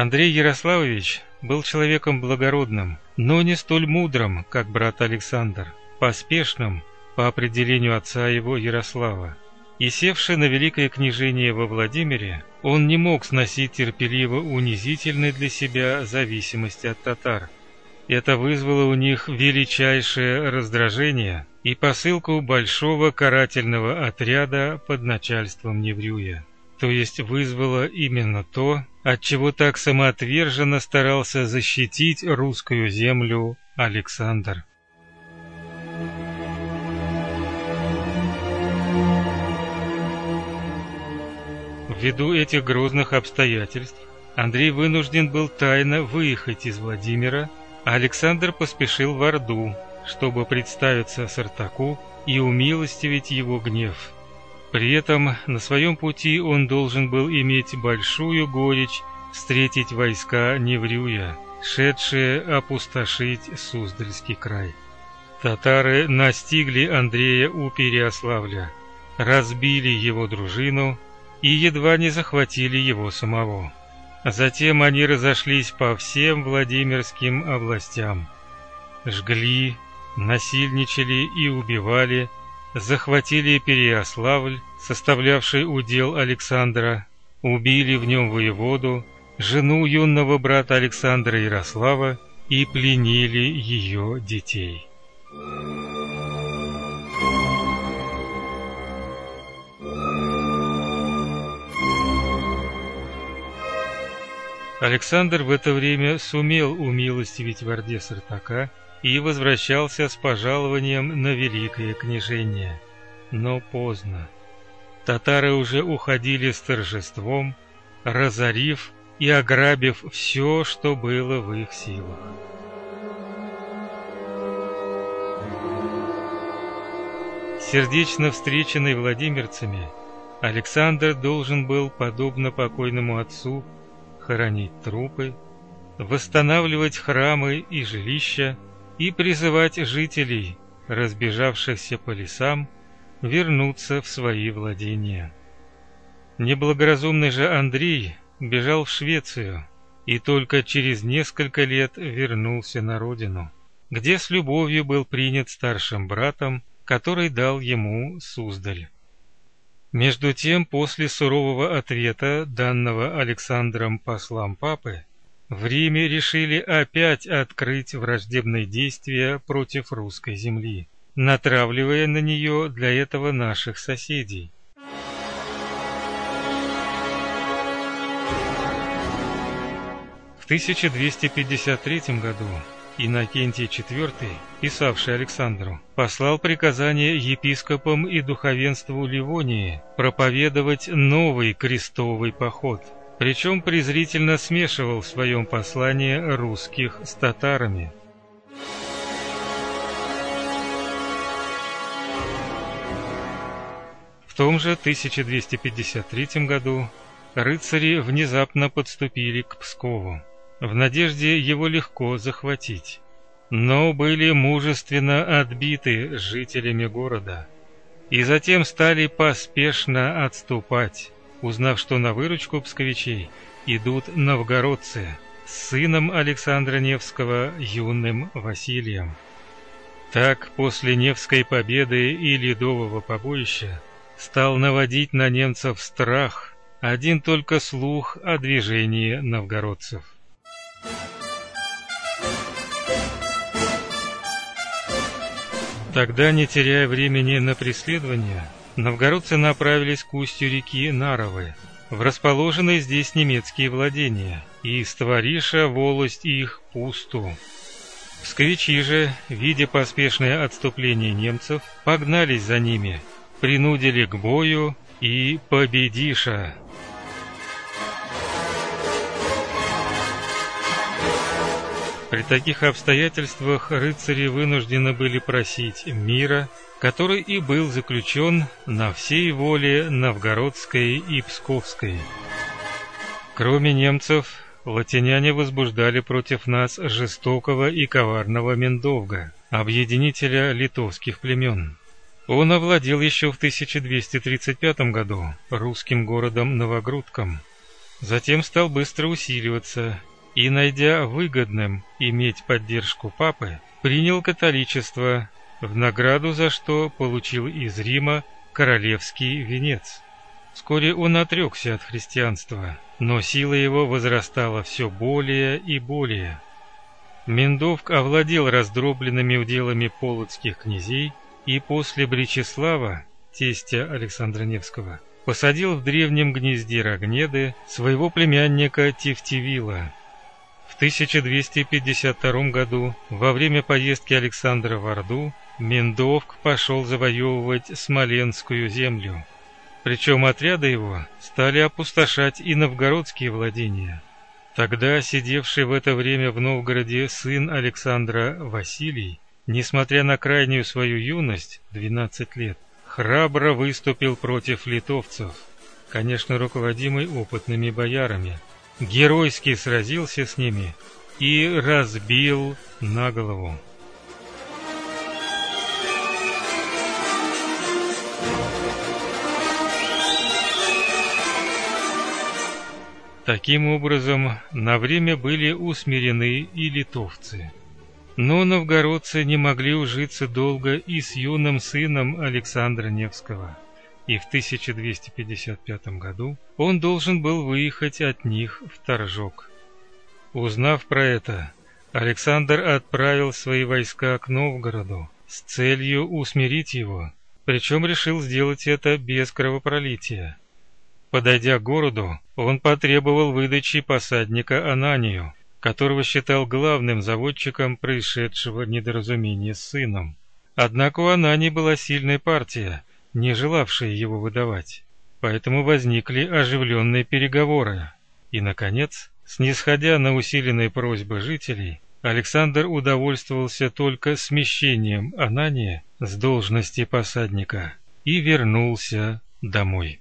Андрей Ярославович был человеком благородным, но не столь мудрым, как брат Александр, поспешным по определению отца его Ярослава. И севший на великое княжение во Владимире, он не мог сносить терпеливо унизительной для себя зависимости от татар. Это вызвало у них величайшее раздражение и посылку большого карательного отряда под начальством Неврюя. То есть вызвало именно то, от чего так самоотверженно старался защитить русскую землю Александр. Ввиду этих грозных обстоятельств Андрей вынужден был тайно выехать из Владимира, а Александр поспешил в Орду, чтобы представиться Сартаку и умилостивить его гнев. При этом на своем пути он должен был иметь большую горечь встретить войска Неврюя, шедшие опустошить Суздальский край. Татары настигли Андрея у Переославля, разбили его дружину и едва не захватили его самого. Затем они разошлись по всем Владимирским областям. Жгли, насильничали и убивали, захватили Переяславль, составлявший удел Александра, убили в нем воеводу, жену юного брата Александра Ярослава и пленили ее детей. Александр в это время сумел умилостивить в Орде Сартака и возвращался с пожалованием на великое княжение. Но поздно. Татары уже уходили с торжеством, разорив и ограбив все, что было в их силах. Сердечно встреченный владимирцами, Александр должен был, подобно покойному отцу, хоронить трупы, восстанавливать храмы и жилища и призывать жителей, разбежавшихся по лесам, вернуться в свои владения. Неблагоразумный же Андрей бежал в Швецию и только через несколько лет вернулся на родину, где с любовью был принят старшим братом, который дал ему Суздаль. Между тем, после сурового ответа, данного Александром послам папы, в Риме решили опять открыть враждебные действия против русской земли, натравливая на нее для этого наших соседей. В 1253 году Иннокентий IV, писавший Александру, послал приказание епископам и духовенству Ливонии проповедовать новый крестовый поход, причем презрительно смешивал в своем послании русских с татарами. В том же 1253 году рыцари внезапно подступили к Пскову в надежде его легко захватить, но были мужественно отбиты жителями города и затем стали поспешно отступать, узнав, что на выручку псковичей идут новгородцы с сыном Александра Невского юным Василием. Так, после Невской победы и Ледового побоища стал наводить на немцев страх один только слух о движении новгородцев. Тогда, не теряя времени на преследование, новгородцы направились к устью реки Наровы, в расположенные здесь немецкие владения, и створиша волость их пусту. Псковичи же, видя поспешное отступление немцев, погнались за ними, принудили к бою и победиша. При таких обстоятельствах рыцари вынуждены были просить мира, который и был заключен на всей воле новгородской и псковской. Кроме немцев, латиняне возбуждали против нас жестокого и коварного Мендовга, объединителя литовских племен. Он овладел еще в 1235 году русским городом Новогрудком, затем стал быстро усиливаться и, найдя выгодным иметь поддержку папы, принял католичество, в награду за что получил из Рима королевский венец. Вскоре он отрекся от христианства, но сила его возрастала все более и более. Мендовк овладел раздробленными уделами полоцких князей и после Бречеслава, тестя Александра Невского, посадил в древнем гнезде Рогнеды своего племянника Тевтивила. В 1252 году, во время поездки Александра в Орду, Мендовк пошел завоевывать Смоленскую землю. Причем отряды его стали опустошать и новгородские владения. Тогда сидевший в это время в Новгороде сын Александра Василий, несмотря на крайнюю свою юность, 12 лет, храбро выступил против литовцев, конечно, руководимый опытными боярами, геройски сразился с ними и разбил на голову. Таким образом, на время были усмирены и литовцы. Но новгородцы не могли ужиться долго и с юным сыном Александра Невского, и в 1255 году он должен был выехать от них в Торжок. Узнав про это, Александр отправил свои войска к Новгороду с целью усмирить его, причем решил сделать это без кровопролития. Подойдя к городу, он потребовал выдачи посадника Ананию, которого считал главным заводчиком происшедшего недоразумения с сыном. Однако у Анании была сильная партия, не желавшая его выдавать. Поэтому возникли оживленные переговоры. И, наконец, снисходя на усиленные просьбы жителей, Александр удовольствовался только смещением Анания с должности посадника и вернулся домой.